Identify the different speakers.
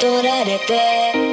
Speaker 1: 取られて